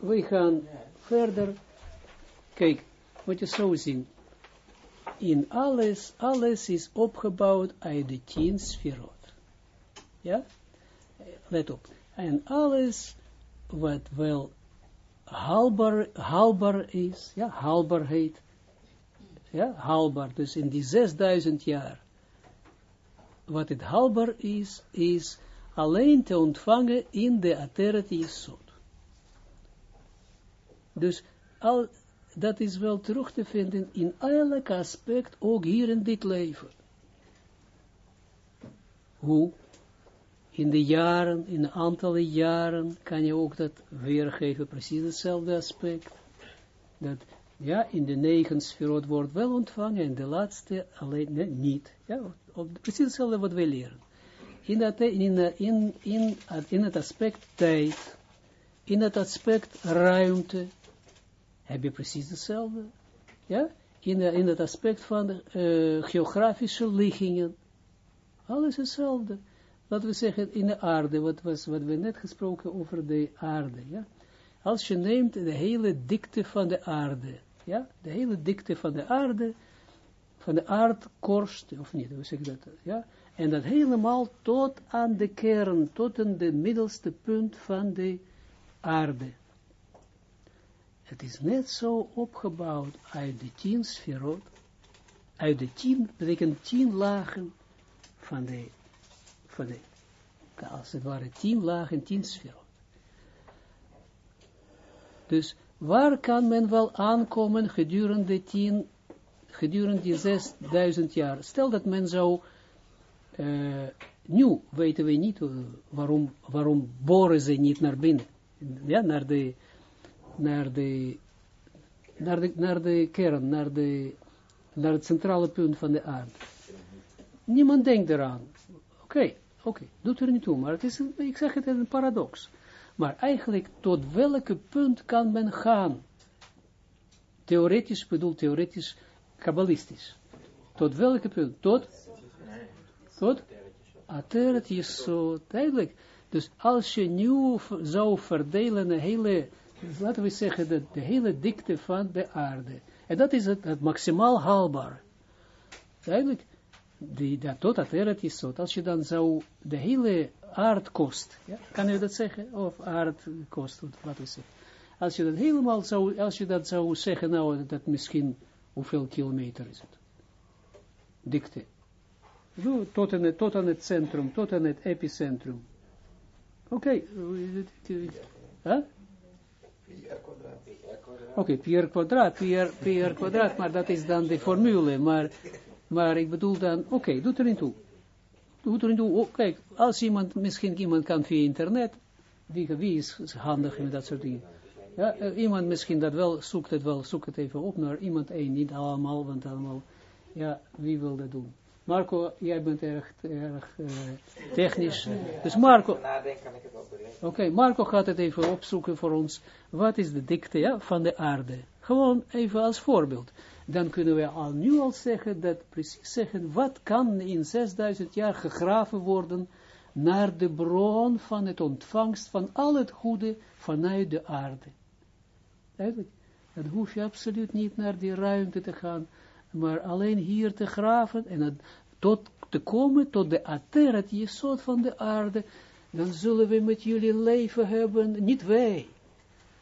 we gaan verder, kijk, wat je zo zien, in alles, alles is opgebouwd uit de tien sferot. Ja? Let op. En alles wat wel haalbaar, haalbaar is, ja, haalbaarheid, ja, haalbaar, dus in die 6000 jaar, wat het haalbaar is, is alleen te ontvangen in de Ateret Yesod. Dus al, dat is wel terug te vinden in elk aspect, ook hier in dit leven. Hoe? In de jaren, in de aantallen jaren, kan je ook dat weergeven, precies hetzelfde aspect. Dat, ja, in de negen sferot wordt wel ontvangen, en de laatste alleen niet. Ja, op, precies hetzelfde wat wij leren. In, dat, in, in, in, in het aspect tijd, in het aspect ruimte, heb je precies hetzelfde. Ja? In, in het aspect van de, uh, geografische liggingen. Alles hetzelfde. Laten we zeggen, in de aarde, wat, was, wat we net gesproken over de aarde. Ja? Als je neemt de hele dikte van de aarde, ja, de hele dikte van de aarde, van de aardkorst, of niet, hoe zeg dat, ja, en dat helemaal tot aan de kern, tot aan de middelste punt van de aarde. Het is net zo opgebouwd uit de tien sferot, uit de tien, betekent tien lagen van de, van de, als het ware tien lagen, tien sferot. Dus waar kan men wel aankomen gedurende tien, gedurende die zesduizend jaar? Stel dat men zou, uh, nu weten we niet uh, waarom, waarom boren ze niet naar binnen, ja, naar de, naar de, naar de, naar de kern, naar, de, naar het centrale punt van de aarde. Niemand denkt eraan. Oké, oké, doet er niet toe, maar het is, ik zeg het, een paradox. Maar eigenlijk, tot welke punt kan men gaan? Theoretisch, bedoel theoretisch, kabbalistisch. Tot welke punt? Tot? Tot? Ateret zo duidelijk. Dus als je nu zou verdelen een hele laten we zeggen, de, de hele dikte van de aarde. En dat is het, het maximaal haalbaar. Eigenlijk, dat, tot dat eret is zo. Als je dan zou de hele aardkost, ja, kan je dat zeggen? Of aardkost, laten we zeggen. Als je dat helemaal zou, als je dat zou zeggen, nou, dat misschien, hoeveel kilometer is het? Dikte. Zo, tot, aan het, tot het centrum, tot aan het epicentrum. Oké. Okay. Oké, okay, pier kwadraat, pier, pier kwadraat, maar dat is dan de formule, maar, maar ik bedoel dan, oké, doe er niet toe. Doe er niet toe, oh, kijk, als iemand, misschien iemand kan via internet, wie, wie is handig met dat soort dingen. Ja, uh, iemand misschien dat wel, zoekt het wel, zoek het even op naar iemand één, niet allemaal, want allemaal, ja, wie wil dat doen? Marco, jij bent erg, erg uh, technisch. Dus Marco... Oké, okay, Marco gaat het even opzoeken voor ons. Wat is de dikte ja, van de aarde? Gewoon even als voorbeeld. Dan kunnen we al nu al zeggen, dat precies zeggen, wat kan in 6000 jaar gegraven worden naar de bron van het ontvangst van al het goede vanuit de aarde. Eigenlijk, dan hoef je absoluut niet naar die ruimte te gaan, maar alleen hier te graven en het, tot te komen tot de je soort van de aarde, dan zullen we met jullie leven hebben, niet wij,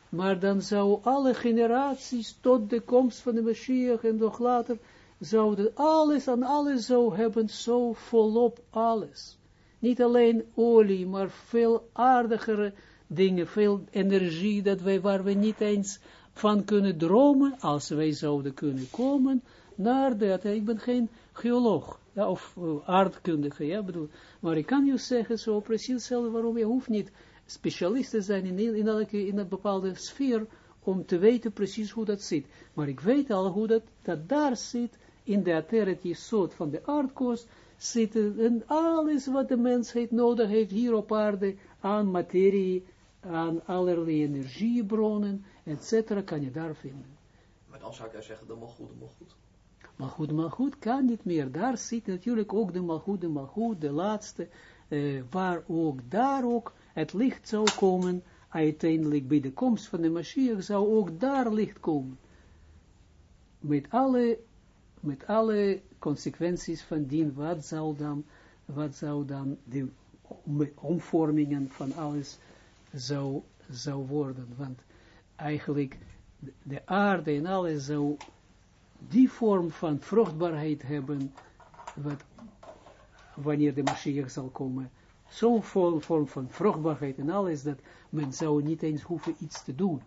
maar dan zou alle generaties tot de komst van de Mashiach en nog later, zouden alles aan alles zo hebben, zo volop alles. Niet alleen olie, maar veel aardigere dingen, veel energie, dat wij, waar we niet eens van kunnen dromen, als wij zouden kunnen komen, naar de, ik ben geen geoloog, ja, of uh, aardkundige, ja, bedoel, maar ik kan je zeggen, zo precies hetzelfde, waarom je hoeft niet specialist te zijn in, in, elke, in een bepaalde sfeer, om te weten precies hoe dat zit. Maar ik weet al hoe dat, dat daar zit, in de aterity soort van de aardkost, zitten en alles wat de mensheid nodig heeft hier op aarde, aan materie, aan allerlei energiebronnen, etc., kan je daar vinden. Maar dan zou ik zeggen, de mal goed, de mal goed. Maar goed kan niet meer. Daar zit natuurlijk ook de malgoed, de malgoed, de laatste, uh, waar ook daar ook het licht zou komen uiteindelijk bij de komst van de Mashiach zou ook daar licht komen. Met alle, met alle consequenties van dien, wat zou dan, wat zou dan de omvormingen van alles zou, zou worden. Want eigenlijk de aarde en alles zou die vorm van vruchtbaarheid hebben, wat, wanneer de Mashiach zal komen, zo'n vorm van vruchtbaarheid en alles, dat men zou niet eens hoeven iets te doen.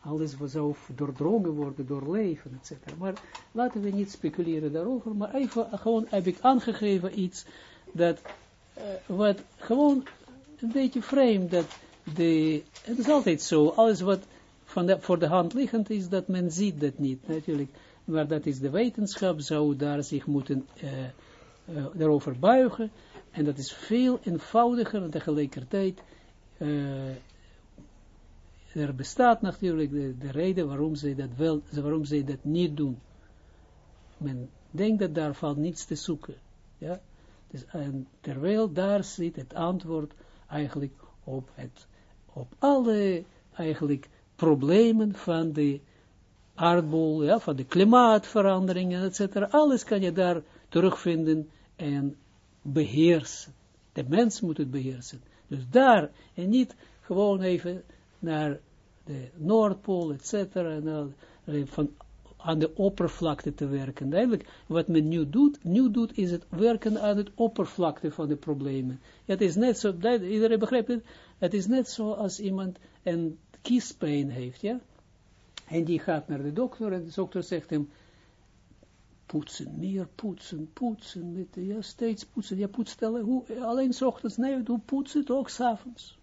Alles zou doordrongen worden door leven, etc. Maar laten we niet speculeren daarover, maar even, gewoon heb ik aangegeven iets, dat, uh, wat gewoon een beetje vreemd, dat de, het is altijd zo, alles wat van de, voor de hand liggend is, dat men ziet dat niet, natuurlijk, maar dat is de wetenschap, zou daar zich moeten uh, daarover buigen, en dat is veel eenvoudiger en tegelijkertijd uh, er bestaat natuurlijk de, de, reden waarom zij dat wel, waarom zij dat niet doen. Men denkt dat daar valt niets te zoeken. Ja? Dus, en terwijl daar zit het antwoord eigenlijk op, het, op alle eigenlijk problemen van de aardbol, ja, van de klimaatveranderingen, etc. Alles kan je daar terugvinden en beheersen. De mens moet het beheersen. Dus daar, en niet gewoon even naar de Noordpool, et cetera, en van aan de oppervlakte te werken. Eigenlijk, wat men nu doet, nu doet, is het werken aan het oppervlakte van de problemen. Het is net zo, iedereen begrijpt het, het is net zo als iemand een kiespijn heeft, ja, en die gaat naar de dokter, en de dokter zegt hem, poetsen, meer poetsen, poetsen, met, ja, steeds poetsen, ja, poetst hoe, alleen s ochtends, nee, doe poetsen ook s'avonds.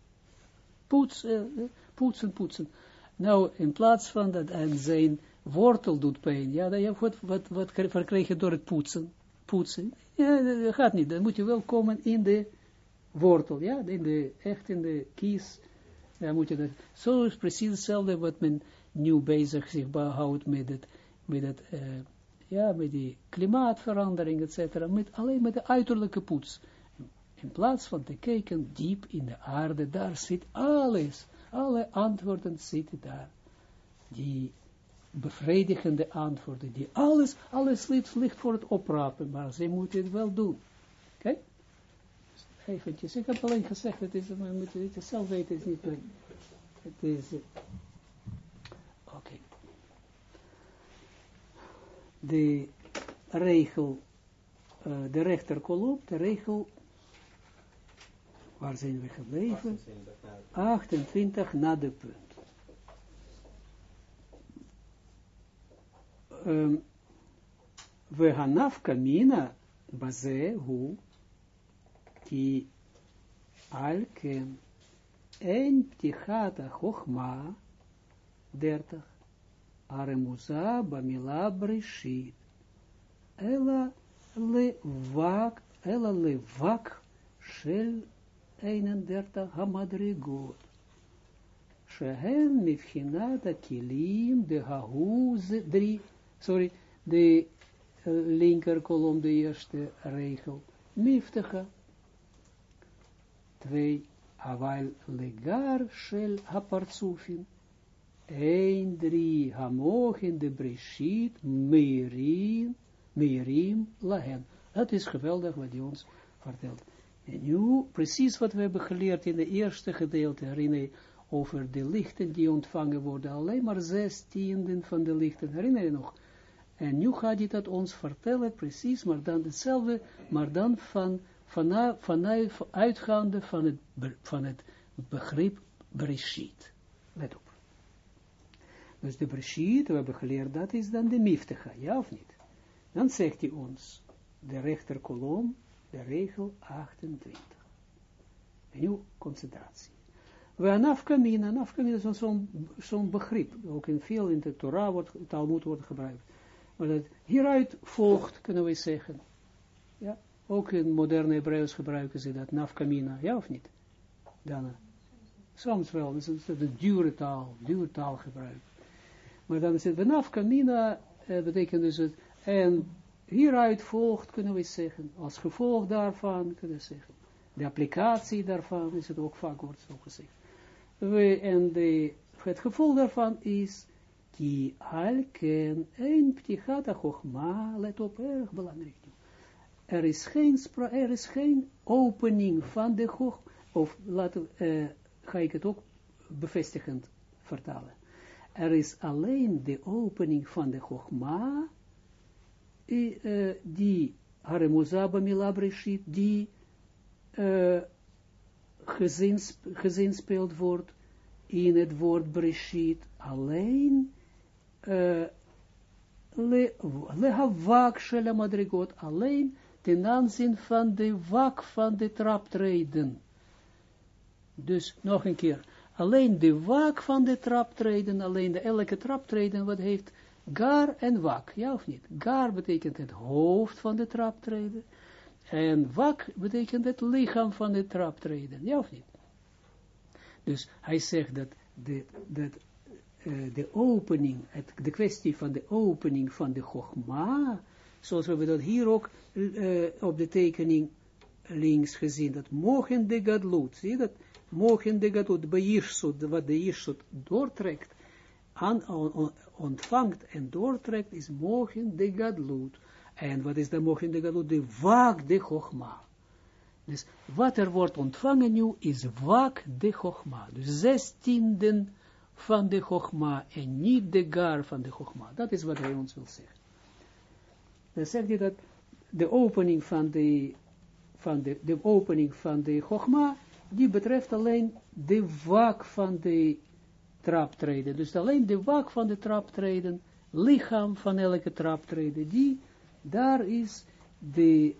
Poetsen, poetsen, poetsen. Nou, in plaats van dat en zijn wortel doet pijn, ja, dan, ja wat, wat, wat verkrijg je door het poetsen? Poetsen, ja, dat gaat niet, dan moet je wel komen in de wortel, ja, in de, echt in de kies, ja, moet je dat, zo is precies hetzelfde wat men nu bezig zich houdt met het, met het, uh, ja, met die klimaatverandering, etc., met, alleen met de uiterlijke poets. In plaats van te kijken diep in de aarde, daar zit alles, alle antwoorden zitten daar. Die bevredigende antwoorden, die alles, alles ligt, voor het oprapen, maar ze moeten het wel doen. Oké? Eventjes, ik heb alleen gezegd, het is, we moeten het zelf weten, het is niet, het is, de regel, uh, de rechterkolom, de regel, waar zijn we gebleven? 28 na de punt. Um, we hanaf kamina baze hu ki alken en ptichata chochma 30 Aremuza bamila brishit. Ela levak, ela levak shel 31 hamadrigot. Shehen mifchinata kilim de hahuz drie, sorry, de linker kolom, de eerste regel. Miftecha. Twee, aval legar shel hapartsufin. 1, 3, Hamoch in de Breshit, Meirim, Meirim, Lahen. Dat is geweldig wat hij ons vertelt. En nu, precies wat we hebben geleerd in de eerste gedeelte, herinner over de lichten die ontvangen worden, alleen maar zes tienden van de lichten, herinner je nog? En nu gaat hij dat ons vertellen, precies, maar dan hetzelfde, maar dan van, vanuit uitgaande van het, van het begrip Breshit. Let op. Dus de Breshit, we hebben geleerd, dat is dan de miftige, ja of niet? Dan zegt hij ons, de rechterkolom, de regel 28. En nu concentratie. We anafkamina, anafkamina is zo'n zo begrip, ook in veel in de Torah wordt, Talmud wordt gebruikt. Maar dat hieruit volgt, kunnen we zeggen. Ja, ook in moderne Hebreeuws gebruiken ze dat, nafkamina, ja of niet? Dan, soms wel, dat is een dure taal, dure taalgebruik. Maar dan is het benaf kamina, eh, betekent dus het, en hieruit volgt, kunnen we zeggen, als gevolg daarvan, kunnen we zeggen, de applicatie daarvan is het ook vaak wordt zo gezegd. en de, het gevolg daarvan is, die alken een ptichat chogma, let op, erg belangrijk. Er is geen, er is geen opening van de chogma, of laten, uh, ga ik het ook bevestigend vertalen. Er is alleen de opening van de chogma, uh, die Haremuzaba Milabreshit, die uh, gezinspeeld wordt in het woord Breshit, alleen uh, le, le havak shel madrigot, alleen ten aanzien van de wak van de traptreden. Dus nog een keer, alleen de wak van de traptreden, alleen de elke traptreden, wat heeft gar en wak, ja of niet? Gar betekent het hoofd van de traptreden, en wak betekent het lichaam van de traptreden, ja of niet? Dus hij zegt dat de, dat, uh, de opening, het, de kwestie van de opening van de Chogma, zoals we dat hier ook uh, op de tekening links gezien, dat mogen de gadlut, zie dat, mogen de gadlut, bij Jirsut, wat de Jirsut doortrekt, aan, on, ontvangt en doortrekt, is mogen de gadlut. En wat is de mogen de gadlut? De waak de Chogma. Dus wat er wordt ontvangen nu is wak de Chogma. Dus zestienden van de Chogma en niet de gar van de Chogma. Dat is wat hij ons wil zeggen. Dan zegt hij dat de opening van de, van de, de opening van de Chogma, die betreft alleen de wak van de traptreden. Dus alleen de wak van de traptreden, lichaam van elke traptreden, die, daar is de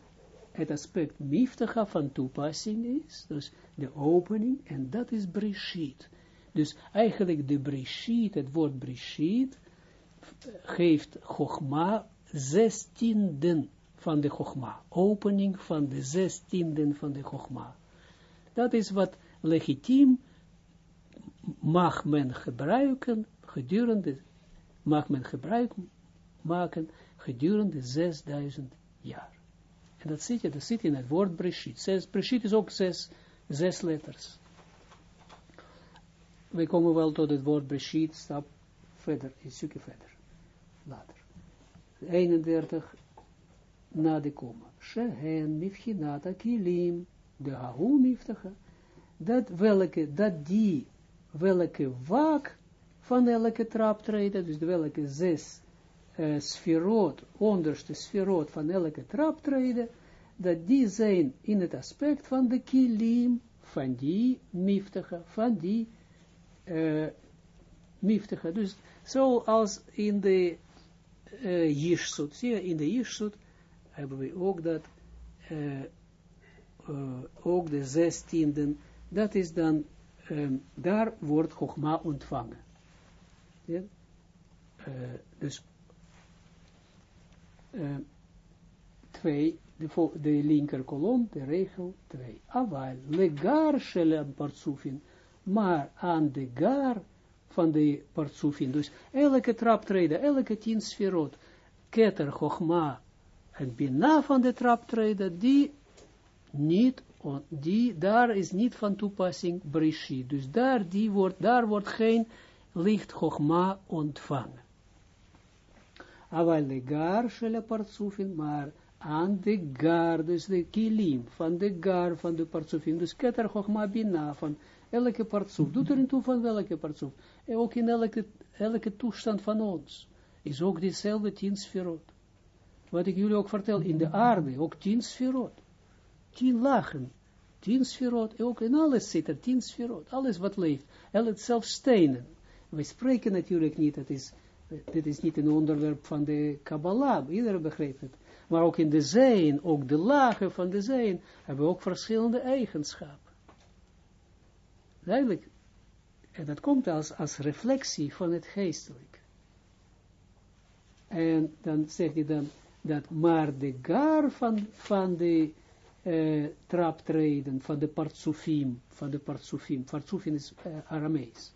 het aspect miftacha van toepassing is, dus de opening, en dat is breshit. Dus eigenlijk de breshit, het woord breshit, geeft chogma zestienden van de chogma, opening van de zestienden van de chogma. Dat is wat legitiem mag men gebruiken gedurende, mag men gebruik maken gedurende 6000 jaar. En dat zit je, dat zit in het woord Breshit. Zes, is ook zes, zes letters. We komen wel tot het woord Breshit, stap verder, een stukje verder. Later. 31 na de komma. Shehen mifchinata kilim, de hahu miftacha. Dat welke, dat die, welke wak van elke traptreden, dus welke zes uh, sferot, onderste sferot van elke traptreden, dat die zijn in het aspect van de kilim, van die miftige, van die uh, miftige. Dus zoals in de uh, in de hebben we ook dat, uh, uh, ook de zestienden, dat is dan, um, daar wordt Chogma ontvangen. Ja? Uh, dus uh, twee, de, de linker kolom, de regel 2. Aval, legar shelem partsufin, maar aan de gar van de partsufin, dus elke traptreden, elke tien sferot, keter, chogma, en bina van de traptreden, die niet, die, daar is niet van toepassing brishi, dus daar, die wordt, daar wordt geen licht chogma ontvangen. Aval de gar shele partsufin, maar aan de gar, dus de kilim, van de gar, van de partsufin, dus keter chogma bina, van elke partsuf, doet er toe van welke partsuf, en ook in elke, elke toestand van ons, is ook diezelfde tien sferot. Wat ik jullie ook vertel, in de aarde, ook tien sferot, tien lachen, tien sferot, ook in alles zit er tien sferot, alles wat leeft, alles zelfs stenen. We spreken natuurlijk niet, het is dit is niet een onderwerp van de Kabbalah, iedereen begrijpt het. Maar ook in de zijn, ook de lagen van de zijn, hebben ook verschillende eigenschappen. Duidelijk. En dat komt als, als reflectie van het geestelijk. En dan zegt hij dan, dat maar de gar van, van de uh, traptreden, van de partsufim, van de partsufim, partsufim is uh, Aramees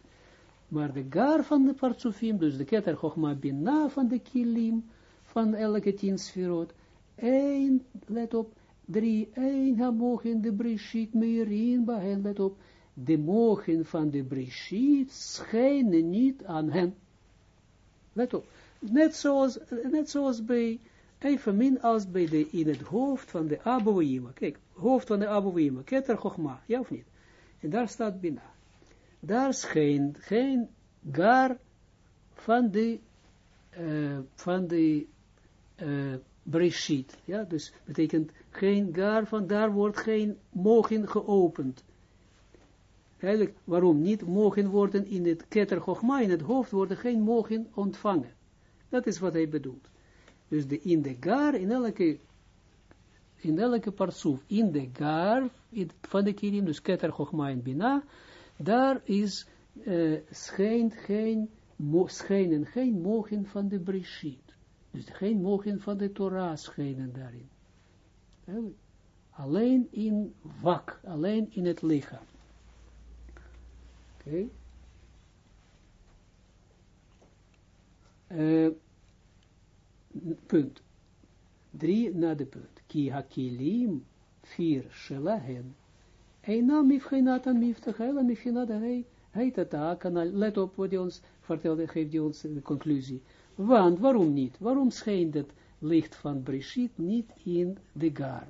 maar de gar van de partsufim, dus de keter chogma bina van de kilim, van elke tien sferot, één, let op, drie, één hamog in de brishit meirin, bahen, let op, de mogen van de Breshit schijnen niet aan hen. Let op. Net zoals, net zoals bij, evenmin als bij de, in het hoofd van de Abouima. Kijk, hoofd van de Abouima, Keter Chochma, ja of niet? En daar staat Bina. Daar schijnt geen gar van de, uh, van de uh, Breshit. Ja, dus betekent geen gar van, daar wordt geen mogen geopend. Eigenlijk, waarom niet mogen worden in het keter Chochma, in het hoofd worden geen mogen ontvangen. Dat is wat hij bedoelt. Dus de, in de gar, in elke, in elke parsoef, in de gar van de kirim, dus keter Chochma en Bina, daar is, uh, schijnt geen, schijnen geen mogen van de Breshit. Dus geen mogen van de Torah schijnen daarin. Alleen in wak, alleen in het lichaam. Okay. Uh, punt. Drie na de punt. Ki hakilim, vier shelahen. Eina mifchinata miftach, ela mifchinata hei, hei tata, let op wat hij ons vertelde, geeft hij ons de conclusie. Want, waarom niet? Waarom schijnt het licht van Breshit niet in de gar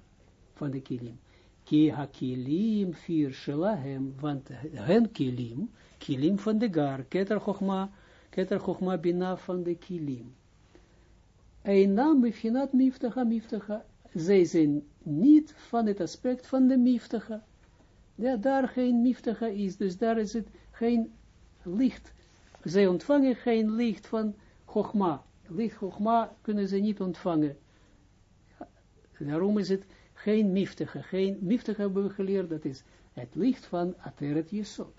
van de kilim? Ki ha-kilim vier shelahem, want hen kilim, kilim van de gar, keter chochma, keter chochma bina van de kilim. Einam befinat miftacha miftacha, zij zijn niet van het aspect van de miftacha. Ja, daar geen miftacha is, dus daar is het geen licht. Zij ontvangen geen licht van Chogma. Licht Chogma kunnen ze niet ontvangen. Daarom is het geen miftige. Geen miftige hebben we geleerd, dat is het licht van Ateret Yesod.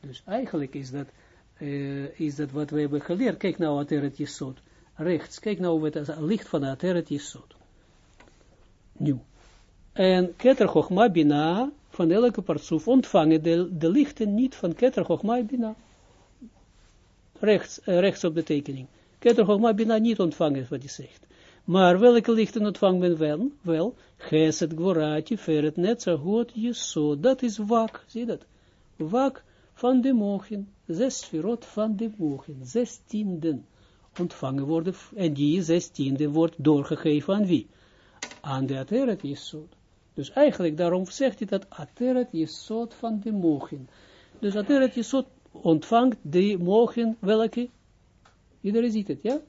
Dus eigenlijk is dat, uh, is dat wat we hebben geleerd. Kijk nou Ateret Yesod. Rechts, kijk nou het licht van Ateret Yesod. Nu. En Keter Bina, van elke partsoef ontvangen de, de lichten niet van Keter Bina rechts, uh, rechts op de tekening. Keter Bina niet ontvangen, wat hij zegt. Maar welke lichten ontvangt men wel? Wel, Geset, Gvorati, Feret, Netzagot, Jesod. Dat is wak, zie dat? Wak van de mogen, zes sferot van de mogen, zes tienden ontvangen worden, en die zes tienden wordt doorgegeven aan wie? Aan de Ateret Jesod. Dus eigenlijk, daarom zegt hij dat Ateret Jesod van de mogen. Dus Ateret Jesod ontvangt de mogen, welke? Iedereen ziet het, ja?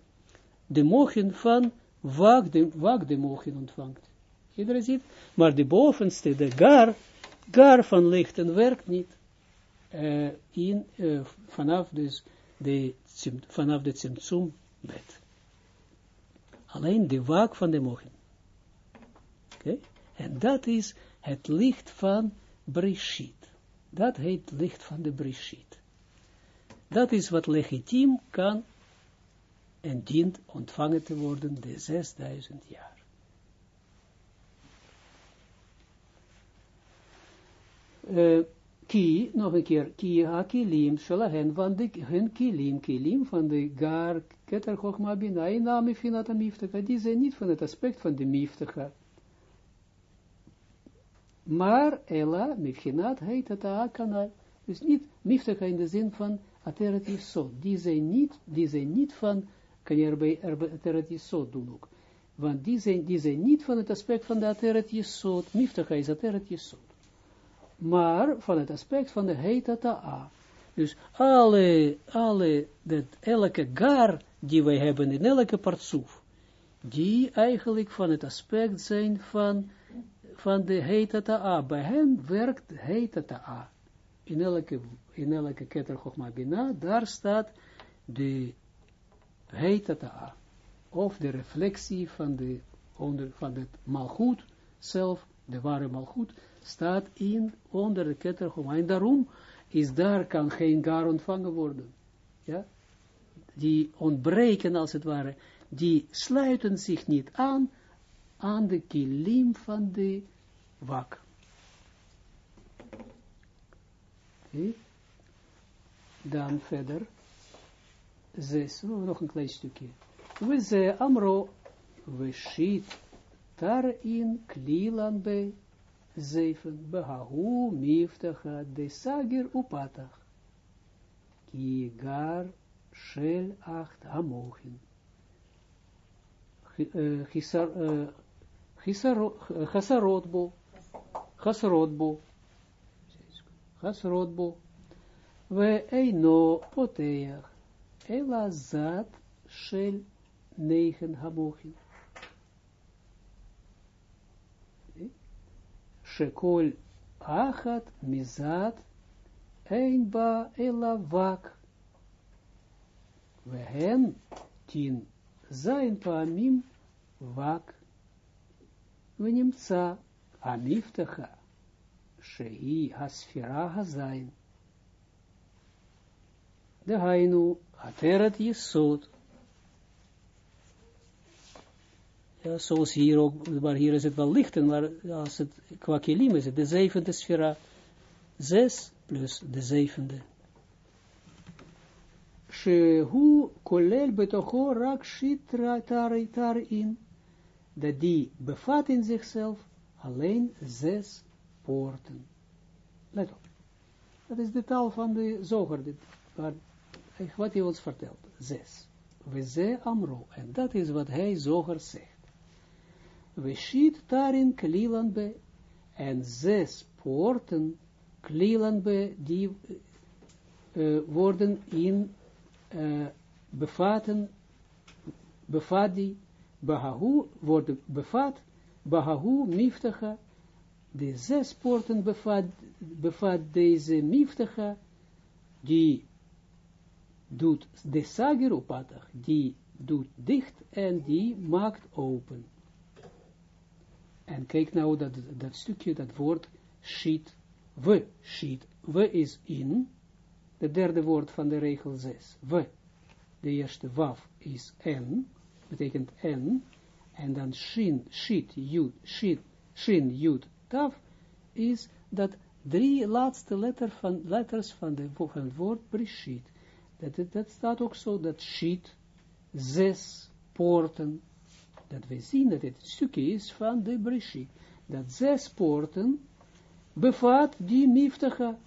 De mogen van wak de, wak de mogen ontvangt. Iedereen ziet, maar de bovenste, de gar, gar van lichten werkt niet. Uh, in, uh, vanaf dus de, vanaf de Tsimtsum bed. Alleen de wak van de mogen. Oké? En dat is het licht van Brishit. Dat heet licht van de Brishit. Dat is wat legitiem kan en dient ontvangen te worden de 6000 jaar. Uh, ki, nog een keer, ki ha kilim, shalahen, van de, hun kilim, kilim van de gar, keter chochma bina, iname finata miftaka, die zijn niet van het aspect van de miftaka. Maar, ella, mifchinat, heet het kanal. Dus niet miftaka in de zin van Ateret Yesod, die zijn niet, die zijn niet van, kan je erbij Ateret Yesod doen ook, want die zijn, die zijn niet van het aspect van de Ateret Yesod, Miftacha is Ateret Yesod, maar van het aspect van de Heitata. Dus alle, alle, dat, elke gar die wij hebben in elke partsoef, die eigenlijk van het aspect zijn van, van de Heitata. Bij hen werkt Heitata in elke, in elke keter Bina, daar staat de heitata, of de reflectie van, de, onder, van het malgoed zelf, de ware malgoed, staat in, onder de keter Chochma. En daarom is daar kan geen gar ontvangen worden. Ja? Die ontbreken als het ware, die sluiten zich niet aan, aan de kilim van de wak. Dan verder. Zes, oh, nog een klein stukje. We amro, we shit, daarin klilan bij, zeven, behahu miftacha de sagir upatach, ki gar shel acht hamochin. Chasarotbo, Chasarotbo, Chasarotbo, we eino poteach, ela zat shel negen hamochin. Shekol achat mizat ein ba ela vak. Wehen tin zijn paamim vak. ונמצא המבטחה שהיא הספירה הזין. דהיינו, עטרת יסוד. Ja, zoals hier ook, maar hier is het wel lichter, maar als het qua is het de zevende sfera, zes plus de zevende. Shehu kolel betocho rak shitra tar in dat die bevat in zichzelf alleen zes poorten. Let op. Dat is de taal van de zoger, wat hij ons vertelt. Zes. We ze amro. En dat is wat hij zoger zegt. We schiet daarin klilanbe. En zes poorten klilanbe die worden in uh, bevatten, bevat die Bahahu wordt bevat, Bahahu miftacha, de zes poorten bevat, bevat deze miftacha, die doet de sager opatach, die doet dicht en die maakt open. En kijk nou dat, dat stukje, dat woord shit, we, shit, we is in, de derde woord van de regel 6, we, de eerste waf is en, betekent en, en dan shin, shit, jud, shit, shin, jud, taf, is dat drie laatste letter van, letters van, de, van het woord brishit. Dat, dat staat ook zo, dat shit, zes poorten, dat we zien dat het stukje is van de brishit. Dat zes poorten bevat die miftacha,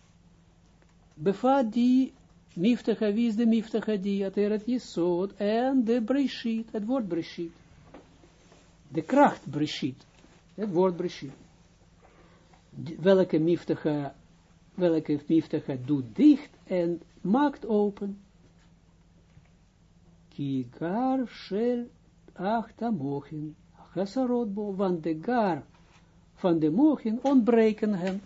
bevat die Miftacha, wie is de miftacha die ateret jesod en de breshit, het woord breshit. De kracht breshit, het woord breshit. Welke miftacha, welke miftacha doet dicht en maakt open. Ki gar shel achta mochin, chasarotbo, want de gar van de mochin ontbreken hem.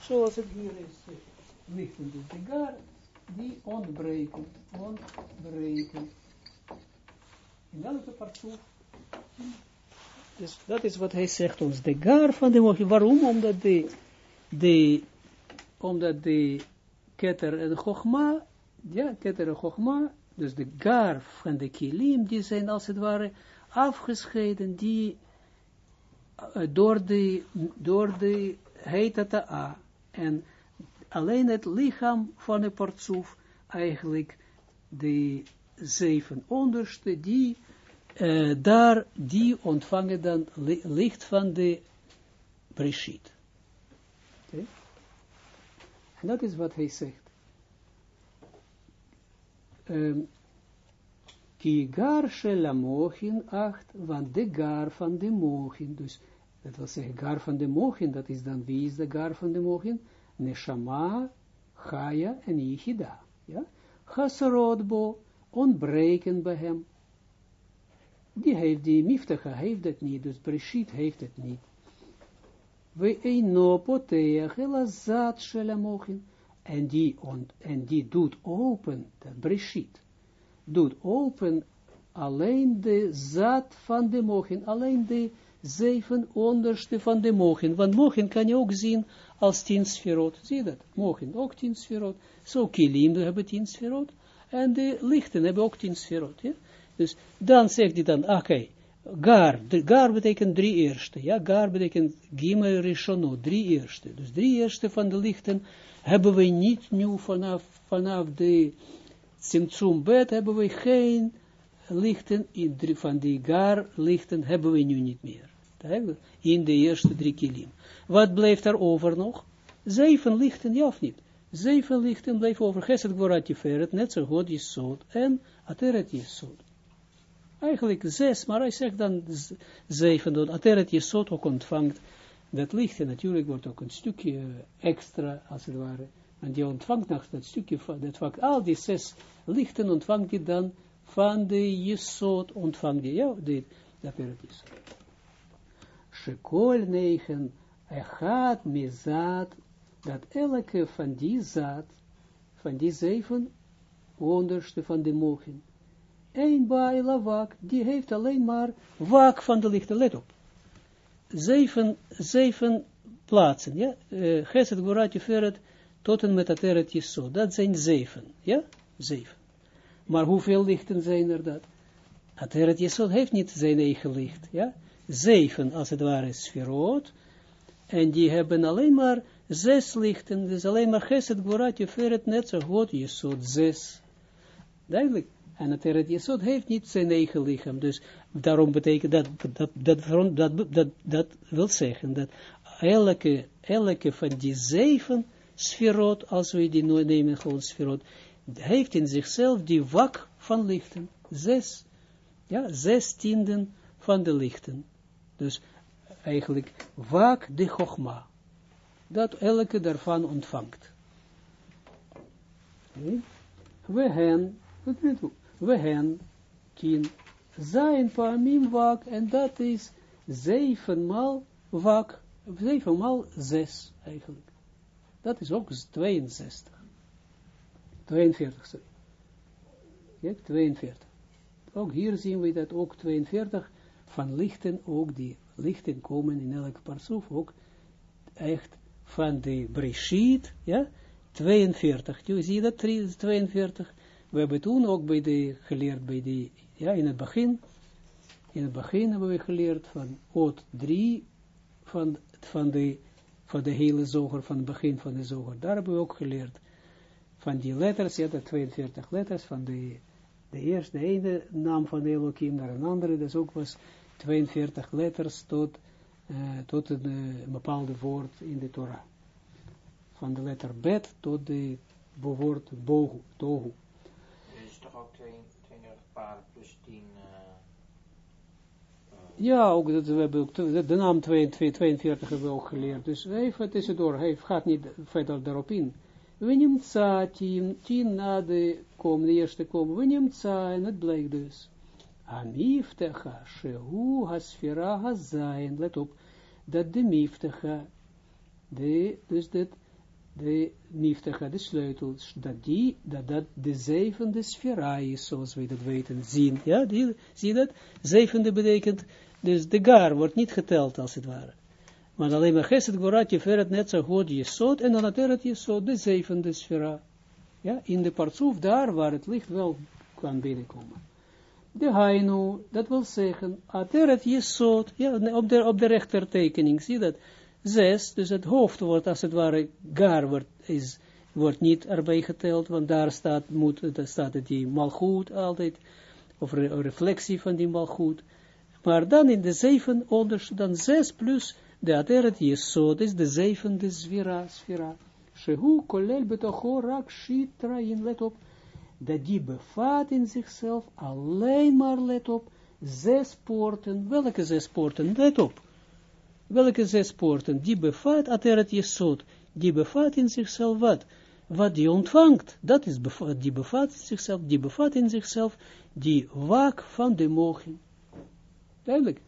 Zoals het hier is, lichten dus de gar, die ontbreken, ontbreken. In welke partsoef? Dus dat is wat hij zegt ons, de gar van de mogen. Waarom? Omdat de, de, omdat de ketter en chogma, ja, ketter en chogma, dus de gar van de kilim, die zijn als het ware afgescheiden, die uh, door de, door de heetata en alleen het lichaam van de partsoef, eigenlijk de zeven onderste, die uh, daar, die ontvangen dan li licht van de Breshit. En dat is wat hij zegt. Um, Ki gar shel mochin acht, want de gar van de mochin, dus dat wil zeggen, gar van de mochin, dat is dan, wie is de gar van de mochin? Neshama, Chaya en Yichida. Ja? Chasarotbo, ontbreken bij hem. Die heeft die miftacha, heeft dat niet, dus Breshit heeft het niet. We eino poteach elazat shelamochin. En die, en die doet open, dat Breshit, doet open alleen de zat van de mochin, alleen de zeven onderste van de mochin. Want mochin kan je ook zien als tien sferot. Zie je dat? Mochin ook tien sferot. Zo kilim hebben tien sferot. En de lichten hebben ook tien sferot. Dus dan zegt hij dan, oké, okay, gar, gar betekent drie eerste. Ja, gar betekent rishono, drie eerste. Dus drie eerste van de lichten hebben we niet nu vanaf, vanaf de Simtsum bet hebben we geen lichten, in drie, van die gar lichten hebben we nu niet meer. In de eerste drie kilim. Wat blijft er over nog? Zeven lichten, ja of niet? Zeven lichten blijft over. Geset Gvorat Tiferet, net zo goed Jesod en Ateret Jesod. Eigenlijk zes, maar hij zegt dan zeven, dat Ateret Jesod ook ontvangt dat licht. En natuurlijk wordt ook een stukje extra, als het ware. En die ontvangt nog dat stukje, dat vak, al die zes lichten ontvangt hij dan van de Jesod, ontvangt hij, ja, dat Ateret Jesod. Shekol negen, echad mizat dat elke van die zaad, van die zeven onderste van de mogen, een baila wak, die heeft alleen maar wak van de lichte, let op. Zeven, zeven plaatsen, ja, uh, Geset, Goratje, Feret, tot en met Ateret zo. dat zijn zeven, ja, zeven. Maar hoeveel lichten zijn er dat? Ateret Yesod heeft niet zijn eigen licht, ja. Zeven, als het ware, sferoot, en die hebben alleen maar zes lichten, dus alleen maar Geset, Jeferet, net zo goed, Jesod, zes. Duidelijk. En het Eret Jesod heeft niet zijn eigen lichaam, dus daarom betekent dat, dat, dat, dat, dat, dat wil zeggen, dat elke, elke van die zeven sferot, als we die nemen, gewoon sferot, heeft in zichzelf die wak van lichten, zes, ja, zes tienden van de lichten. Dus eigenlijk wak de chogma dat elke daarvan ontvangt. We hen, we hen, tien, zijn paamim wak, en dat is zevenmaal wak, zevenmaal zes eigenlijk. Dat is ook 62. 42, sorry. Kijk, 42. Ook hier zien we dat ook 42 van lichten, ook die lichten komen in elke parsoef, ook echt van de Breshit, ja, 42. Je ziet dat, 42. We hebben toen ook bij de, geleerd, bij de, ja, in het begin, in het begin hebben we geleerd van oot 3, van, van, de, van de hele zoger, van het begin van de zoger. Daar hebben we ook geleerd van die letters, ja, de 42 letters, van de, de eerste, de ene naam van Elohim naar een andere, dus ook was 42 letters tot uh, tot een uh, bepaalde woord in de Torah. Van de letter bet tot de woord bohu, tohu. Is ook 32 paren plus 10... Uh, ja, ook dat, we hebben ook de, de naam 22, 42 hebben we ook geleerd. Dus even tussendoor, hij gaat niet verder daarop in. We nemen tsa, tien, tien na de kom, de eerste kom, we nemen tsa, en het blijkt dus. Amiftecha, shehu hasfira hazayin, let op, dat de miftecha, de, dus dat, de miftecha, de sleutel, dat die, dat dat de zevende sfera is, zoals wij dat weten, zien, ja, die, zie je dat? Zevende betekent, dus de gar wordt niet geteld, als het ware. Maar alleen maar geset gorat, je verret net zo goed je soort, en dan het je soort, de zevende sfera. Ja, in de partsoef, daar waar het licht wel kan binnenkomen de hainu, dat wil zeggen, ateret jesot, ja, op de, op de rechtertekening, zie dat, zes, dus het hoofd wordt als het ware, gar wordt, is, wordt niet erbij geteld, want daar staat, moet, daar staat het die malgoed altijd, of een reflectie van die malgoed, maar dan in de zeven onderste, dan zes plus de ateret jesot, is de zevende sfera, sfera, shehu kolel betocho rak shitra in, let op, dat die bevat in zichzelf alleen maar, let op, zes poorten. Welke zes poorten? Let op. Welke zes poorten? Die bevat, ateret jesot, die bevat in zichzelf wat? Wat die ontvangt, dat is bevat, die bevat in zichzelf, die bevat in zichzelf die waak van de mogen. Duidelijk.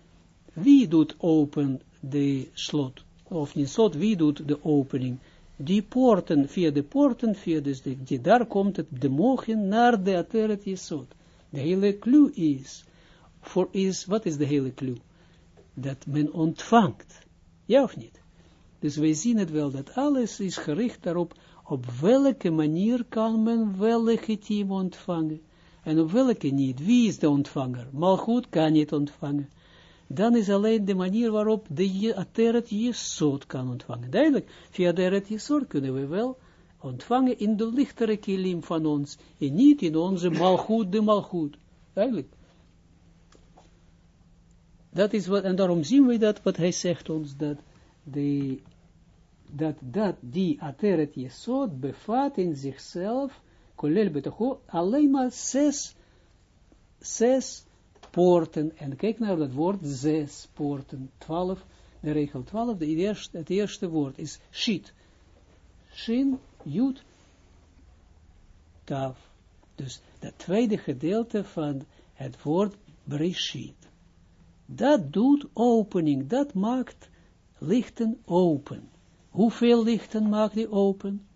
Wie doet open de slot? Of niet slot, wie doet de opening? die poorten, via de poorten, via de, die, daar komt het, de mogen naar de Ateret Jesod. De hele clue is, voor is, wat is de hele clue? Dat men ontvangt. Ja of niet? Dus wij zien het wel, dat alles is gericht daarop, op welke manier kan men wel legitiem ontvangen. En op welke niet. Wie is de ontvanger? Malgoed kan niet ontvangen dan is alleen de manier waarop de Ateret kan ontvangen. Duidelijk, via de Ateret Jesod kunnen we wel ontvangen in de lichtere kilim van ons, en niet in onze malgoed, de malgoed. Duidelijk. Dat is wat, en daarom zien we dat, wat hij zegt ons, dat de, dat, dat die ateret jesod bevat in zichzelf, kolel betocho, alleen maar zes, zes poorten, en kijk naar dat woord, zes poorten, twaalf, de regel twaalf, het eerste woord is shit, shin, jut, taf, dus het tweede gedeelte van het woord brishit. Dat doet opening, dat maakt lichten open. Hoeveel lichten maakt die open?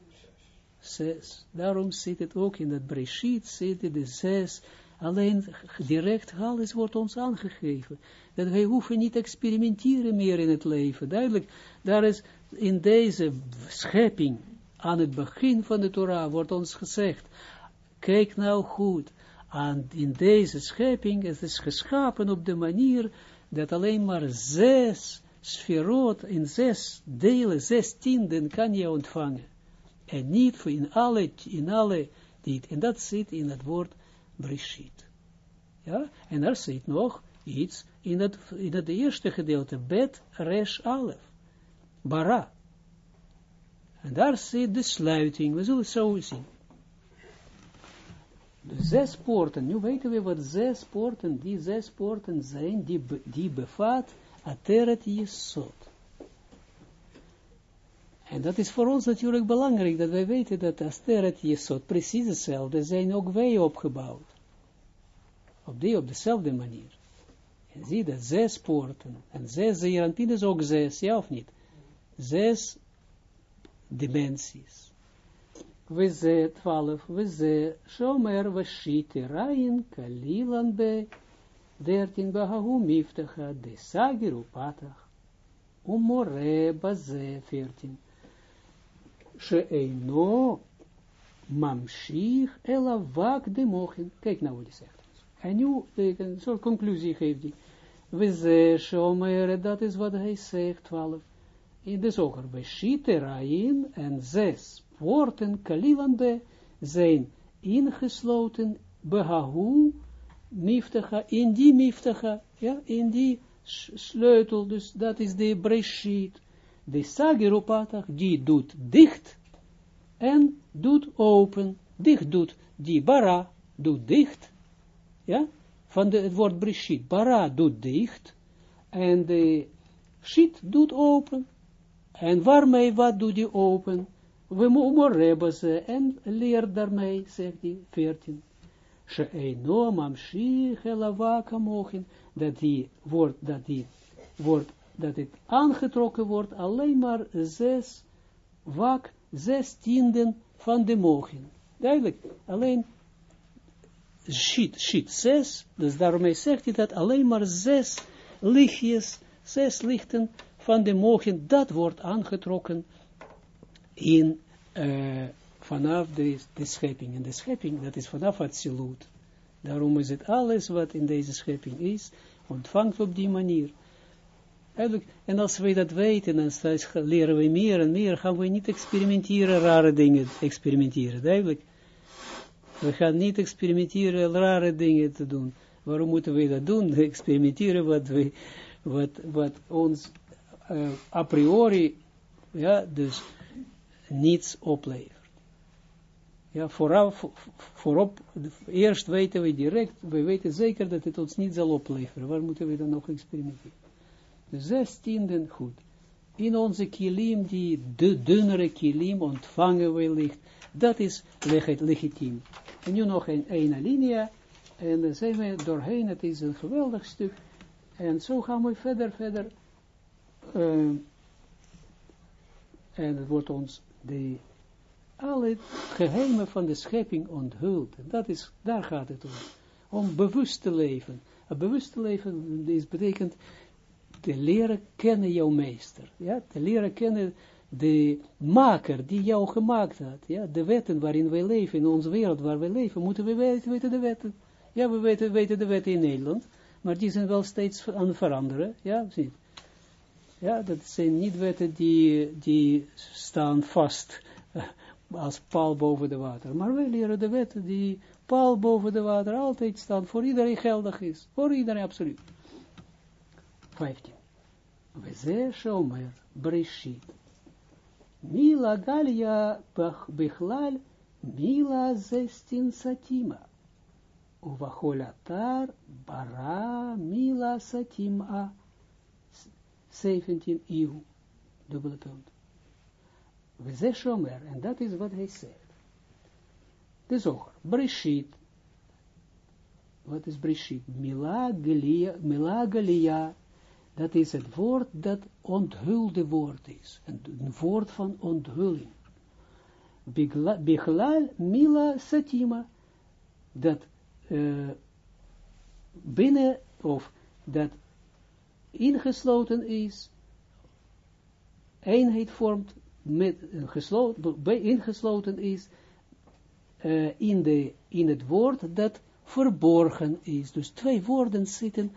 Zes. Daarom zit het ook in dat breshit, zitten de zes, alleen direct alles wordt ons aangegeven. Dat wij hoeven niet te experimenteren meer in het leven. Duidelijk, daar is in deze schepping, aan het begin van de Torah, wordt ons gezegd, kijk nou goed, aan in deze schepping, het is geschapen op de manier dat alleen maar zes sferot in zes delen, zes tienden kan je ontvangen. En niet in alle, in alle dit. En dat zit in het woord Brishit. Ja, en er zit nog iets in het, in het eerste gedeelte, Bet Resh Alef, Bara. En daar zit de sluiting, we zullen het zo zien. Zes poorten, nu weten we wat zes poorten, die zes poorten zijn, die, die bevat Ateret Yesod. En dat is voor ons natuurlijk belangrijk, dat wij weten dat Ateret Yesod precies hetzelfde zijn, ook wij opgebouwd. Op die, op dezelfde manier. En zie dat zes poorten, en zes Zerantin is ook zes, ja of niet? Zes dimensies. Ze twaalf, we ze shomer we shite rain kalilan be dertien bahahu miftacha de sagiru patach umore baze veertien sheeino mamshich ela vak de mochen. Kijk nou wat hij zegt. En nu, een soort conclusie geeft hij. We ze shomer, dat is wat hij zegt, twaalf. In de zoger, we shite rain en zes woorden kalivande zijn ingesloten behahu miftacha, in die miftacha, ja, in die sleutel, dus dat is de breshit, de sagiropatach, die doet dicht en doet open, dicht doet, die bara doet dicht, ja, van de, het woord breshit, bara doet dicht, en de shit doet open, en waarmee wat doet die open? We mogen ze en leer daarmee, zegt hij, 14. She'eino mamshich elavaka mogen, dat die wordt, dat die wordt, dat het aangetrokken wordt, alleen maar zes wak, zes tienden van de mogen. Duidelijk, alleen shit, shit, zes, dus daarmee zegt hij dat alleen maar zes lichtjes, zes lichten van de mogen, dat wordt aangetrokken in, uh, vanaf de, de schepping. En de schepping, dat is vanaf het siloet. Daarom is het alles wat in deze schepping is, ontvangt op die manier. En als wij dat weten, dan leren we meer en meer, gaan we niet experimenteren, rare dingen experimenteren, duidelijk. We gaan niet experimenteren, rare dingen te doen. Waarom moeten we dat doen? Experimenteren wat, we, wat, wat ons uh, a priori, ja, dus niets oplevert. Ja, vooraf, voorop, eerst weten we direct, we weten zeker dat het ons niet zal opleveren. Waar moeten we dan nog experimenteren? De zestiende, goed. In onze kilim, die de dunnere kilim, ontvangen we licht. Dat is legitiem. En nu nog een ene linia. En dan zijn we doorheen. Het is een geweldig stuk. En zo gaan we verder, verder. Uh, en het wordt ons de alle geheimen van de schepping onthult. En dat is, daar gaat het om. Om bewust te leven. Een bewust te leven is, betekent te leren kennen jouw meester. Ja, te leren kennen de maker die jou gemaakt had. Ja, de wetten waarin wij leven, in onze wereld waar wij leven, moeten we weten, weten de wetten. Ja, we weten, weten de wetten in Nederland, maar die zijn wel steeds aan het veranderen. Ja, zie ja, dat zijn niet wetten die, die staan vast uh, als paal boven de water. Maar wij leren de wetten die paal boven de water altijd staan, voor iedereen geldig is. Voor iedereen absoluut. 15. We ze shomer, brishit. Mila galia bichlal, mila zestin satima. Uvacholatar bara mila satima. 17 eeuw. Dubbele punt. We ze shomer, en dat is wat hij zegt. De zoger, brishit. Wat is brishit? Mila galia, galia dat is het woord dat onthulde woord is. Een, woord van onthulling. Bichlal mila satima. Dat uh, binnen, of dat ingesloten is, eenheid vormt met gesloten, ingesloten is uh, in, de, in het woord dat verborgen is. Dus twee woorden zitten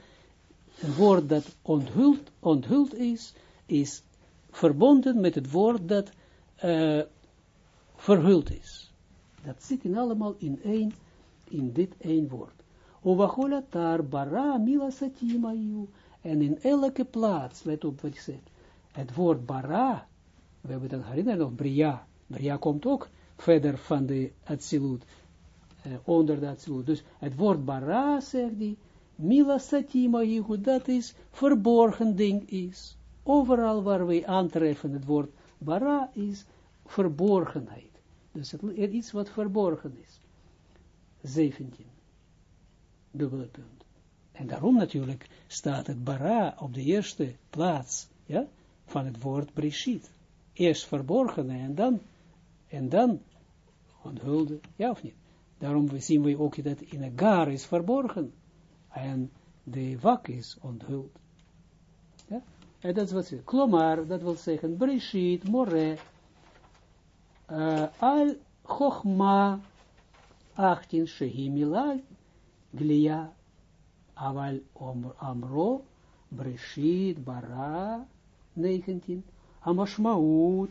een woord dat onthuld, onthuld is, is verbonden met het woord dat uh, verhuld is. Dat zit in allemaal in één, in dit één woord. Ovacholatar bara mila satima En in elke plaats, let op wat ik zeg, het woord bara, we hebben dat herinnerd nog, bria. Bria komt ook verder van de Atsilut, uh, onder de Atsilut. Dus het woord bara, zegt hij, Mila satima yihu, dat is verborgen ding is. Overal waar wij aantreffen het woord bara is verborgenheid. Dus het, iets wat verborgen is. 17. Dubbele punt. En daarom natuurlijk staat het bara op de eerste plaats ja, van het woord brishit. Eerst verborgen en dan, en dan onthulde, ja of niet? Daarom zien we ook dat in een gar is verborgen en de wak is onthuld. Ja? En dat is wat ze, klomar, dat wil zeggen, brishit, more, uh, al chochma, 18, shehimila, glia, aval amro, brishit, bara, 19, amashmaut,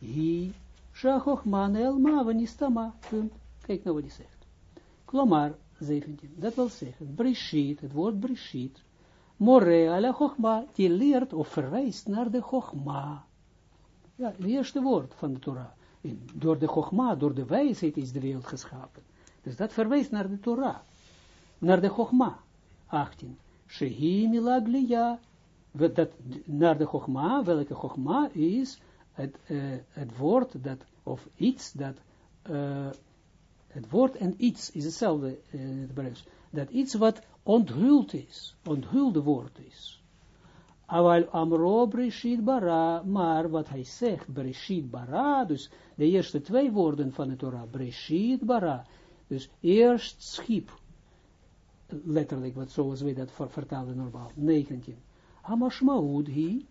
hi, shachochma, nelma, vanistama, punt. Kijk nou wat hij zegt. Klomar, 17. Dat wil zeggen, Brishit, het woord Brishit, More ala Chogma, die leert of verwijst naar de Chogma. Ja, het eerste woord van de Torah. En door de Chogma, door de wijsheid is de wereld geschapen. Dus dat verwijst naar de Torah. Naar de Chogma. 18. Shehi milaglia. Dat, naar de Chogma, welke Chogma is het, uh, het woord dat, of iets dat uh, het woord en iets is hetzelfde in het Hebreeuws. Dat iets wat onthuld is, onthulde woord is. Aval amro breshit bara, maar wat hij zegt, breshit bara, dus de eerste twee woorden van het Torah, breshit bara, dus eerst schip, letterlijk, wat zoals we dat vertalen normaal, 19. Hamashmaud hi,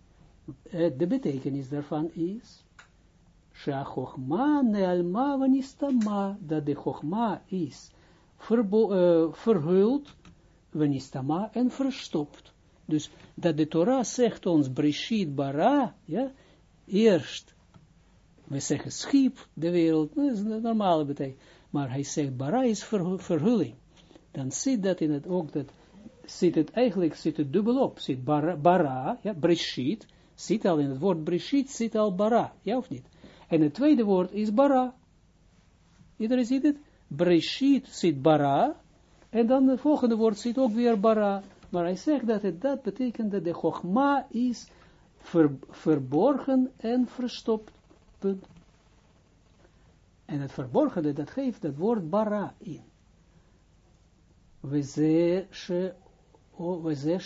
de betekenis daarvan is, Shachokma nealma vanistama, dat de chokma is verbo, uh, verhuld, vanistama en verstopt. Dus dat de Torah zegt ons, Breshit bara, ja, eerst, we zeggen schip, de wereld, dat is een normale betekenis, maar hij zegt bara is verhulling. Dan zit dat in het ook, dat zit het eigenlijk, zit het dubbel op, zit bara, bara ja, Breshit, zit al in het woord Breshit, zit al bara, ja of niet? En het tweede woord is bara. Iedereen ziet het? Breshit zit bara. En dan het volgende woord zit ook weer bara. Maar hij zegt dat het dat betekent dat de chogma is verborgen en verstopt. En het verborgene, dat geeft het woord bara in. Ze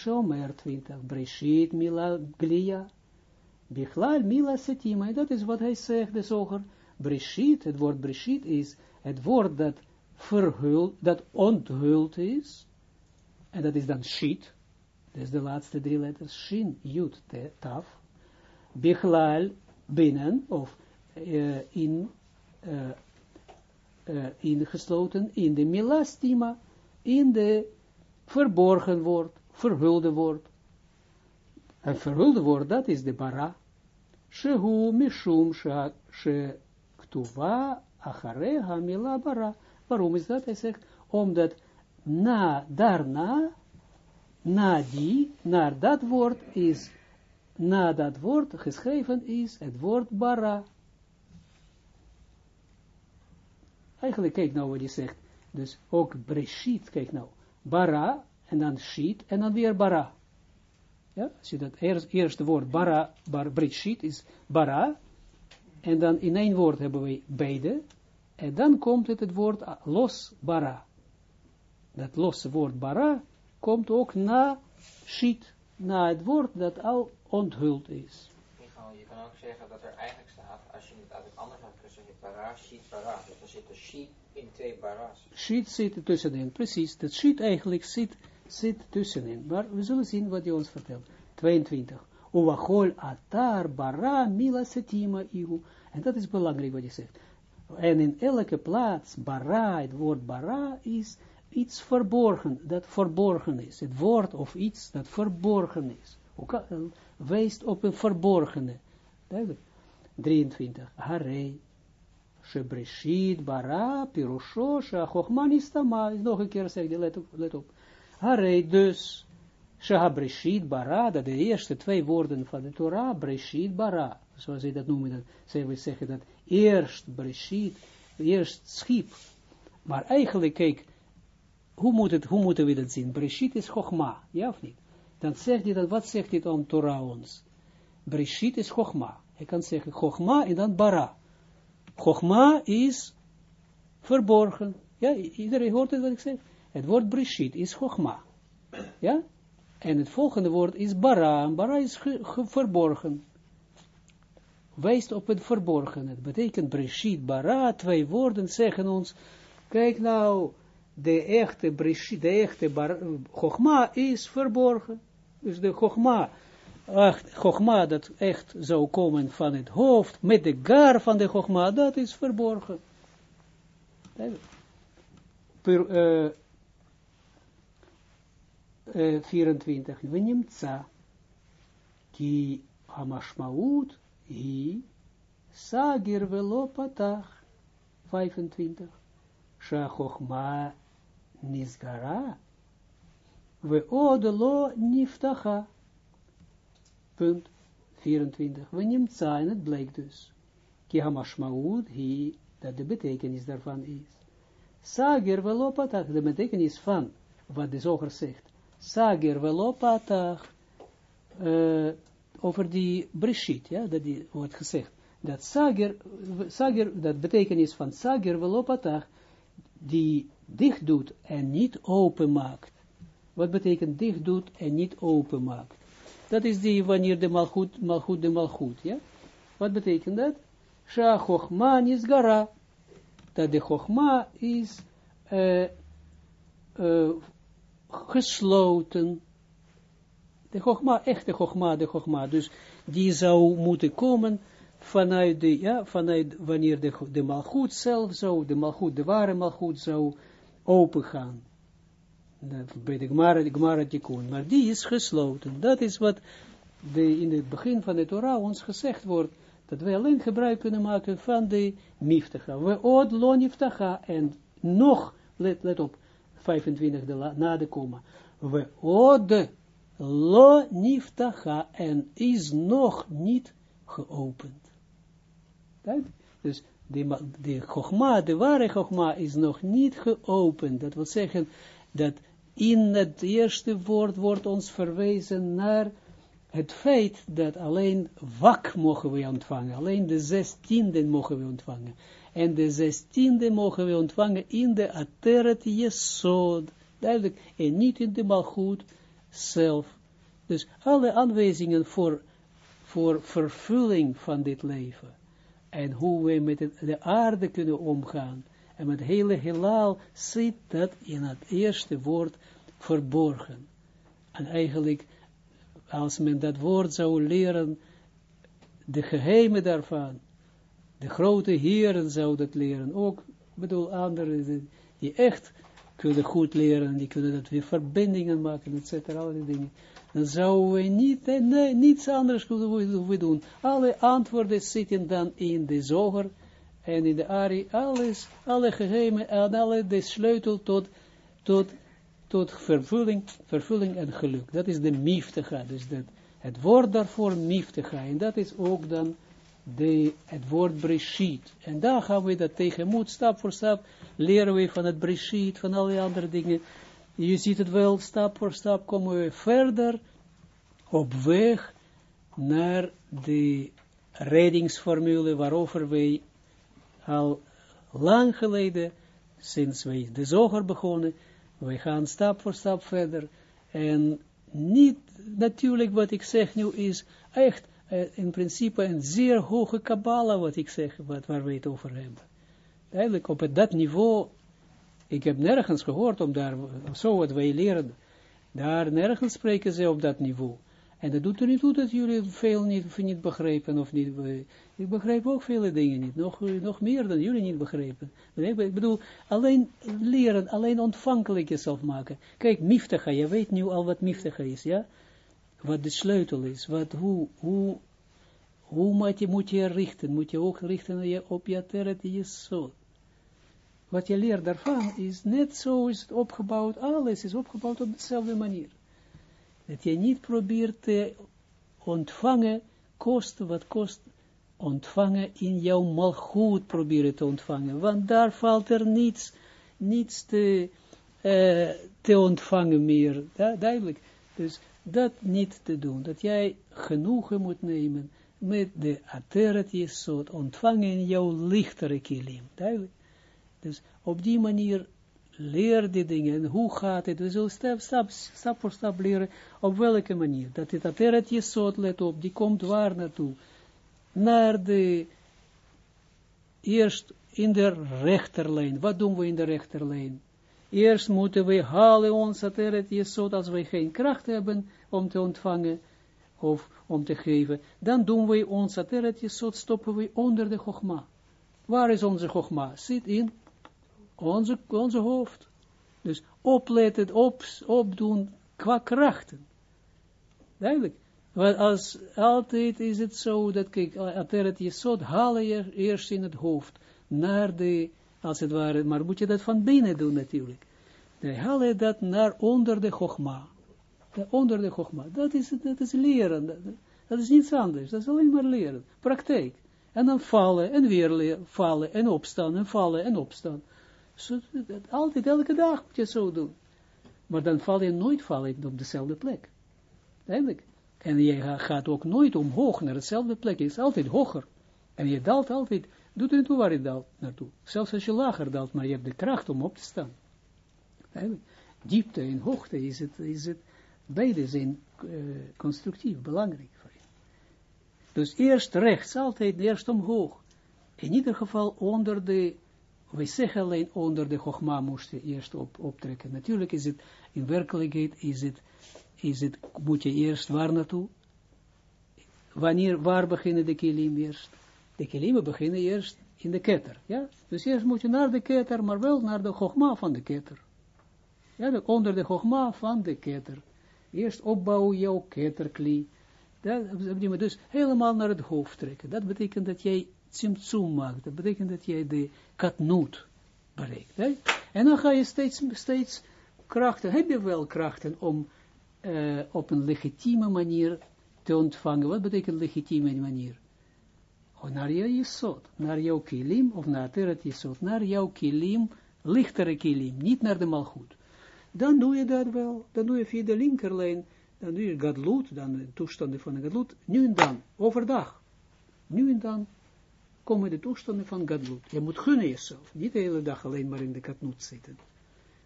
omer 20. Breshit mila glia. Bichlal mila setima, en dat is wat hij zegt, de zoger. Breshit, het woord breshit is het woord dat verhult, dat onthuld is, en dat is dan shit, dat is de laatste drie letters, shin, yud, taf, bichlal, binnen, of uh, in, uh, uh, ingesloten, in de milastima, in de verborgen woord, verhulde woord. En verhulde woord, dat is de bara. Shehu mishum she ktuva achareha mila bara. Waarom is dat? Hij zegt, omdat na, daarna na die, naar dat woord is, na dat woord geschreven is het woord bara. Eigenlijk, kijk nou wat hij zegt. Dus ook Breshit, kijk nou. Bara, en dan Shit, en dan weer Bara. Ja, zie dat eerst, eerste woord Bara, bar, Breshit is Bara. En dan in één woord hebben we beide. En dan komt het, het woord los Bara. Dat losse woord Bara komt ook na Shit, na het woord dat al onthuld is. Je kan ook zeggen dat er eigenlijk het eigenlijk anders gezegd, bara, sheet, bara. Dus dan zit de sheet in twee bara's. Sheet zit er tussenin, precies. Dat sheet eigenlijk zit, zit tussenin. Maar we zullen zien wat hij ons vertelt. 22. Uwachol atar bara mila setima. En dat is belangrijk wat hij zegt. En in elke plaats, bara, het woord bara is iets verborgen, dat verborgen is. Het woord of iets dat verborgen is. Ook, uh, wijst op een verborgene. 23. Harei. Shebreshit bara pirusho sheachokma nistama. Nog een keer zeg je, let op. Let op. Harei dus. Shehabreshit bara, dat de eerste twee woorden van de Torah, Breshit bara, zoals ze dat noemen, dat, ze zeggen dat eerst Breshit, eerst schip. Maar eigenlijk, kijk, hoe, moet het, hoe moeten we dat zien? Breshit is Chogma, ja of niet? Dan zegt hij dat, wat zegt dit aan Torah ons? Breshit is Chogma. Je kan zeggen Chogma en dan Bara. Chogma is verborgen. Ja, iedereen hoort het wat ik zeg. Het woord Breshit is Chogma. Ja? En het volgende woord is Bara. Bara is verborgen. Wijst op het verborgen. Het betekent Breshit, Bara. Twee woorden zeggen ons, kijk nou, de echte Breshit, de echte Chogma is verborgen. Dus de Chogma, Chogma dat echt zou komen van het hoofd, met de gar van de Chogma, dat is verborgen. Per, uh, uh, 24. Venimtza, ki hamashmaut hi sagir velo patach. 25. Shachokma nisgara, we lo niftacha. Punt 24. We neemt zijn, het blijkt dus. Ki hamashmaud, hi, dat de betekenis daarvan is. Sager velopatach, de betekenis van, wat de zoger zegt. Sager velopatach, uh, over die brishit, ja, dat die wordt gezegd. Dat sager, sager, dat betekenis van sager velopatach, die dicht doet en niet open maakt. Wat betekent dicht doet en niet open maakt? Dat is die wanneer de malchut, malchut de malchut, ja? Wat betekent dat? Sha chochma nisgara. Dat de chochma is uh, gesloten. De chochma, echte chochma, de chochma. Dus die zou moeten komen vanuit de, ja, vanuit wanneer de, de malchut zelf zou, de malchut, de ware malchut zou open gaan. Bij de Gemara, de Gemara Tikkun. Maar die is gesloten. Dat is wat de, in het begin van de Torah ons gezegd wordt. Dat wij alleen gebruik kunnen maken van de miftacha. We od lo niftacha. En nog, let, let op, 25 de, na de komma. We od lo niftacha. En is nog niet geopend. Dus de, de chogma, de ware chogma, is nog niet geopend. Dat wil zeggen dat in het eerste woord wordt ons verwezen naar het feit dat alleen wak mogen we ontvangen. Alleen de zestiende mogen we ontvangen. En de zestiende mogen we ontvangen in de ateret jesod. Duidelijk. En niet in de malgoed zelf. Dus alle aanwijzingen voor, voor vervulling van dit leven en hoe we met de aarde kunnen omgaan, en met hele heelal, zit dat in het eerste woord verborgen. En eigenlijk, als men dat woord zou leren, de geheimen daarvan, de grote heren zouden dat leren, ook, bedoel, anderen, die echt kunnen goed leren, die kunnen dat weer verbindingen maken, et cetera, die dingen dan zouden we niet, nee, niets anders kunnen we doen. Alle antwoorden zitten dan in de zoger en in de Ari, alles, alle geheimen en alle de sleutel tot, tot tot vervulling, vervulling en geluk. Dat is de miftiga, dus dat, het woord daarvoor miftiga, en dat is ook dan de, het woord breshit. En daar gaan we dat tegenmoet, stap voor stap, leren we van het breshit, van alle andere dingen. Je ziet het wel, stap voor stap komen we verder op weg naar de reddingsformule waarover wij al lang geleden, sinds wij de zoger begonnen, wij gaan stap voor stap verder. En niet, natuurlijk wat ik zeg nu is echt uh, in principe een zeer hoge kabbala wat ik zeg, wat, waar we het over hebben. Eigenlijk op dat niveau, ik heb nergens gehoord om daar, zo wat wij leren, daar nergens spreken ze op dat niveau. En dat doet er niet toe dat jullie veel niet, niet begrijpen of niet. Ik begrijp ook vele dingen niet. Nog, nog meer dan jullie niet begrijpen. Ik bedoel, alleen leren, alleen ontvankelijk jezelf maken. Kijk, miftiga, je weet nu al wat miftiga is, ja? Wat de sleutel is. Wat, hoe, hoe, hoe moet je, moet je richten? Moet je ook richten op je terret zo. Wat je leert daarvan is net zo is het opgebouwd. Alles is opgebouwd op dezelfde manier. Dat je niet probeert te ontvangen, kost wat kost, ontvangen in jouw malgoed proberen te ontvangen. Want daar valt er niets, niets te, uh, te ontvangen meer. Duidelijk. Dus dat niet te doen. Dat jij genoegen moet nemen met de ateret soort ontvangen in jouw lichtere kilim. Duidelijk. Dus op die manier leer die dingen. hoe gaat het? We zullen stap, stap, stap voor stap leren op welke manier. Dat het ateret jesot, let op, die komt waar naartoe? Naar de, eerst in de rechterlijn. Wat doen we in de rechterlijn? Eerst moeten we halen ons ateret jesot, als we geen kracht hebben om te ontvangen, of om te geven, dan doen we ons ateret jesot, stoppen we onder de chogma. Waar is onze chogma? Zit in onze, onze hoofd. Dus opletten, op, opdoen qua krachten. Duidelijk. Want als altijd is het zo dat, kijk, ateret jesot halen je eerst in het hoofd, naar de, als het ware, maar moet je dat van binnen doen natuurlijk. Dan haal je dat naar onder de chogma. Onder de chogma. Dat is, dat is leren. Dat, dat is niets anders. Dat is alleen maar leren. Praktijk. En dan vallen en weer vallen en opstaan en vallen en opstaan. Zo, altijd, elke dag moet je zo doen. Maar dan val je nooit vallen op dezelfde plek. Eigenlijk. En je gaat ook nooit omhoog naar dezelfde plek. Je is altijd hoger. En je daalt altijd, doet er niet waar je daalt naartoe. Zelfs als je lager daalt, maar je hebt de kracht om op te staan. Eigenlijk. Diepte en hoogte is het, is het beide zijn uh, constructief, belangrijk voor je. Dus eerst rechts, altijd eerst omhoog. In ieder geval onder de wij zeggen alleen onder de Chogma moest je eerst op, optrekken. Natuurlijk is het, in werkelijkheid is het, is het, moet je eerst waar naartoe? Wanneer, waar beginnen de kilim eerst? De kilim beginnen eerst in de ketter, ja? Dus eerst moet je naar de ketter, maar wel naar de Chogma van de ketter. Ja, onder de Chogma van de ketter. Eerst opbouw jouw ketterklie. Dat, dus helemaal naar het hoofd trekken. Dat betekent dat jij Tsimtsum maakt. Dat betekent dat jij de katnoot bereikt. Hè? En dan ga je steeds, steeds krachten, heb je wel krachten om uh, op een legitieme manier te ontvangen. Wat betekent legitieme manier? Oh, naar je jesot, naar jouw kilim, of naar teret jesot, naar jouw kilim, lichtere kilim, niet naar de malgoed. Dan doe je dat wel, dan doe je via de linkerlijn, dan doe je gadloed, dan de toestanden van de gadloed, nu en dan, overdag. Nu en dan komen de toestanden van gadlut. Je moet gunnen jezelf. Niet de hele dag alleen maar in de katnoot zitten.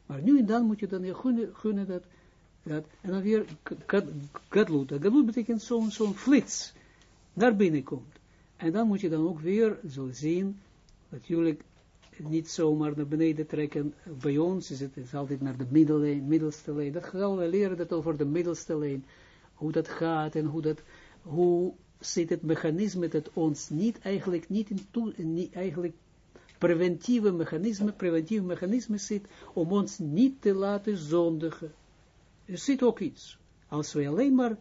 Maar nu en dan moet je dan gunnen, gunnen dat, dat, en dan weer gadlut. Gadlut betekent zo'n zo'n flits naar binnen komt. En dan moet je dan ook weer zo zien, natuurlijk niet zomaar naar beneden trekken. Bij ons is het, is altijd naar de middellijn, middelste lijn. Dat gaan we leren dat over de middelste lijn. Hoe dat gaat en hoe dat, hoe zit het mechanisme dat ons niet eigenlijk niet in toe, niet eigenlijk preventieve mechanisme, preventieve mechanisme zit om ons niet te laten zondigen. Er zit ook iets. Als wij alleen maar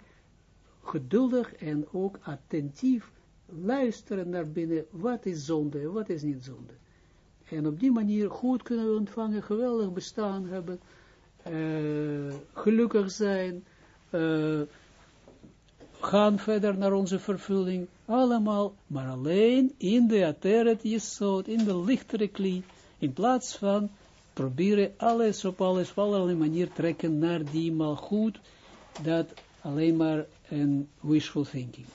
geduldig en ook attentief luisteren naar binnen, wat is zonde, wat is niet zonde. En op die manier goed kunnen we ontvangen, geweldig bestaan hebben, uh, gelukkig zijn, uh, gaan verder naar onze vervulling, allemaal, maar alleen in de ateret jesot, in de lichtere kli, in plaats van proberen alles op alles, op allerlei manier trekken naar die mal goed, dat alleen maar een wishful thinking.